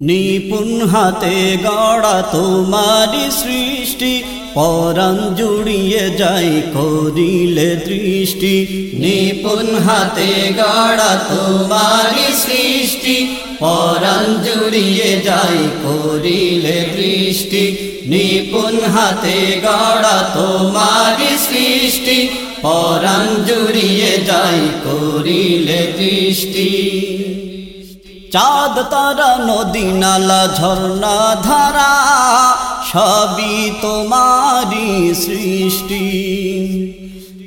নিপুণ হাতে গড়া তোমারি সৃষ্টি, পরাণ জুড়িয়ে যাই করিলে দৃষ্টি। নিপুণ হাতে গড়া তোমারি সৃষ্টি, পরাণ জুড়িয়ে যাই করিলে দৃষ্টি। নিপুণ হাতে গড়া তোমারি সৃষ্টি, পরাণ জুড়িয়ে যাই করিলে দৃষ্টি। চাঁদ, তারা নদী, নালা, ঝর্ণা, ধারা, সবই তোমারি সৃষ্টি।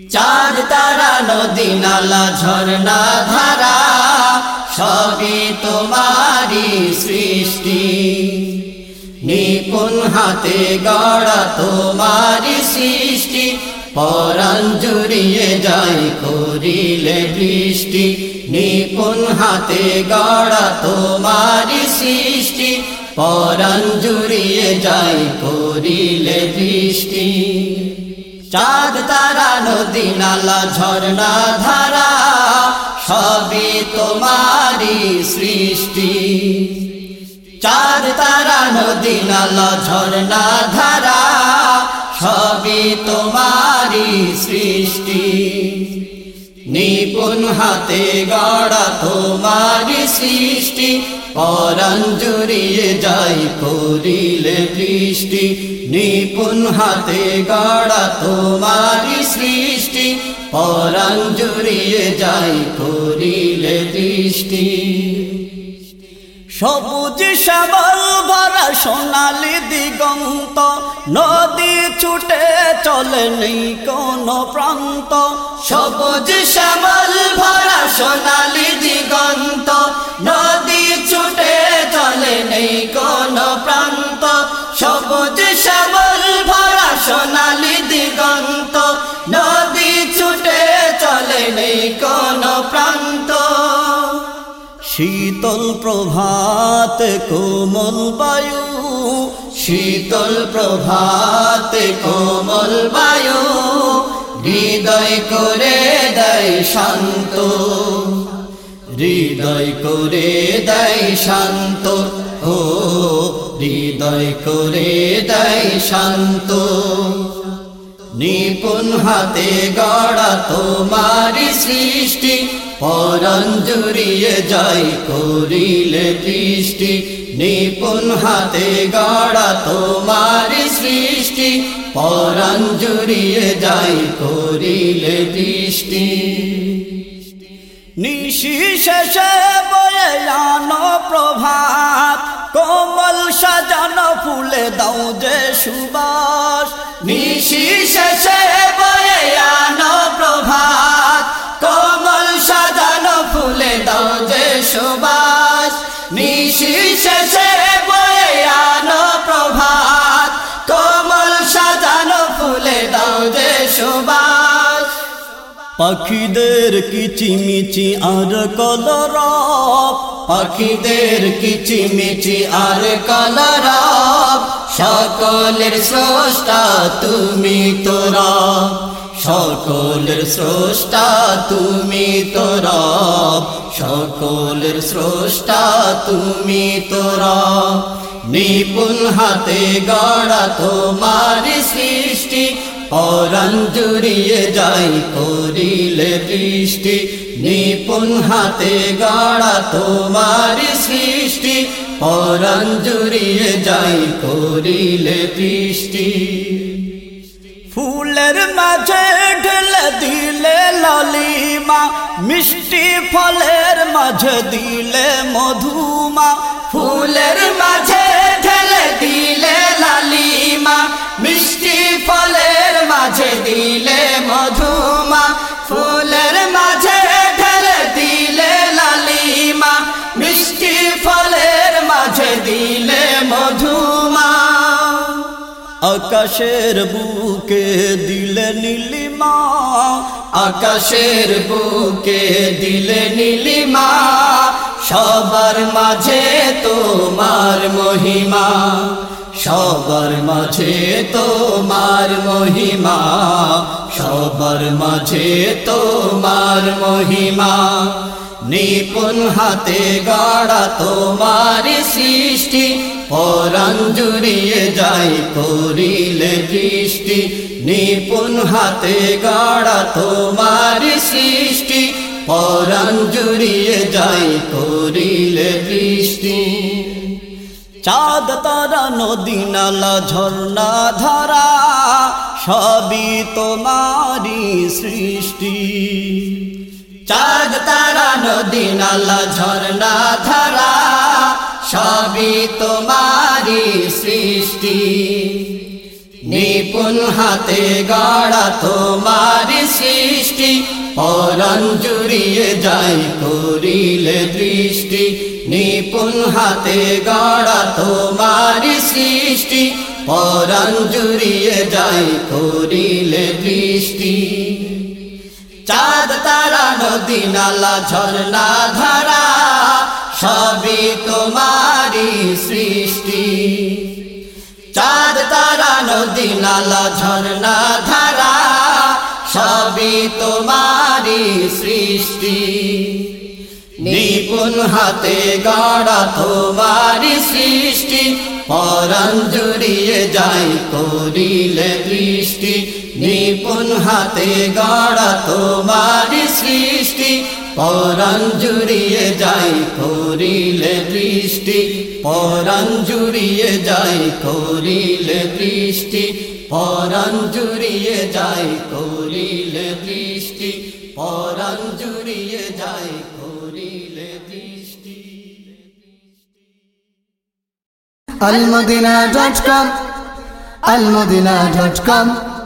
চাঁদ, তারা নদী, নালা, ঝর্ণা, ধারা, সবই তোমারি সৃষ্টি। নিপুণ হাতে গড়া তোমারি সৃষ্টি, পরাণ জুড়িয়ে যাই করিলে বৃষ্টি। নিপুণ হাতে গড়া তোমারি সৃষ্টি পরাণ জুড়িয়ে যাই করিলে দৃষ্টি চাঁদ, তারা, নদী, নালা, ঝর্ণা, ধারা, সবই তোমারি সৃষ্টি। চাঁদ, তারা, নদী, নালা, ঝর্ণা, ধারা, সবই তোমারি সৃষ্টি। নিপুণ হাতে গড়া তোমার সৃষ্টি পরাণ জড়িয়ে যাই করিলে দৃষ্টি। নিপুণ হাতে গড়া তোমার সৃষ্টি পরাণ জড়িয়ে যাই করিলে দৃষ্টি। সবুজ শ্যামল ভরা সোনালি দিগন্ত, নদী ছুটে চলে নেই কোন প্রান্ত। সবুজ শ্যামল ভরা সোনালি দিগন্ত, নদী ছুটে চলে নেই কোন প্রান্ত। সবুজ শ্যামল ভরা সোনালি দিগন্ত শীতল প্রভাত, কোমল বায়ু। শীতল প্রভাত, কোমল বায়ু। হৃদয় করে দেয় শান্ত। হৃদয় করে দেয় শান্ত। ও, হৃদয় করে দেয় শান্ত। নিপুণ হাতে গড়া তোমারি সৃষ্টি। পরণ জুড়িয়ে যাই করিলে দৃষ্টি নিপুণ হাতে গড়া তোমারি সৃষ্টি। পরণ জুড়িয়ে যাই করিলে দৃষ্টি নিশি শেষে বয়ে আনো প্রভাত, কোমল সাজানো ফুলে দাও যে সুবাস। নিশি শেষে বয়ে দাও যে সুবাস। নিশি শেষে বয়ে আনো প্রভাত। কোমল সাজানো ফুলে দাও যে সুবাস। পাখিদের কিচিমিচি আর কলরব? পাখিদের কিচিমিচি আর কলরব? সকলের স্রষ্টা তুমি তোরা সকলের স্রষ্টা, তুমি তোরা সকলের স্রষ্টা, তুমি তোরা নিপুণ হাতে গড়া তোমারি সৃষ্টি, পরাণ জুড়িয়ে যাই করিলে দৃষ্টি নিপুণ হাতে গড়া তোমারি সৃষ্টি, পরাণ জুড়িয়ে যাই করিলে ফুলের মাঝে ঢেলে দিলে ললিমা মিষ্টি ফলের মাঝে দিলে মধুমা ফুলের মাঝে আকাশের বুকে দিলে নীলিমা, আকাশের বুকে দিলে নীলিমা, সবার মাঝে তোমার মহিমা, সবার মাঝে তোমার মহিমা, সবার মাঝে তোমার মহিমা। নিপুণ হাতে গড়া তোমার সৃষ্টি, পরাণ জুড়িয়ে যাই করিলে দৃষ্টি। নিপুণ হাতে গড়া তোমার সৃষ্টি, পরাণ জুড়িয়ে যাই করিলে দৃষ্টি। চাঁদ, তারা, নদী, নালা, ঝর্ণা, ধারা, সবই তোমারি সৃষ্টি। চাঁদ, তারা, নদী, নালা, ঝর্ণা, ধারা, সবই তোমারি সৃষ্টি। নিপুণ হাতে গড়া তোমারি সৃষ্টি পরণ জুড়িয়ে যাই করিলে দৃষ্টি। নিপুণ হাতে গড়া তোমারি সৃষ্টি পরণ জুড়িয়ে যাই করিলে দৃষ্টি। চাঁদ, তারা, নদী, নালা, ঝর্ণা, ধারা, সবই তোমারি সৃষ্টি। চাঁদ, তারা, নদী, নালা, ঝর্ণা, ধারা, সবই তোমারি সৃষ্টি। নিপুণ হাতে গড়া তোমারি সৃষ্টি। পরণ জুড়িয়ে যাই করিলে দৃষ্টি, নিপুণ হাতে গড়া তোমার সৃষ্টি। পরণ জুড়িয়ে যাই করিলে দৃষ্টি, পরণ জুড়িয়ে যাই করিলে দৃষ্টি। পরণ জুড়িয়ে যাই করিলে দৃষ্টি, পরণ জুড়িয়ে যাই almudina.com almudina.com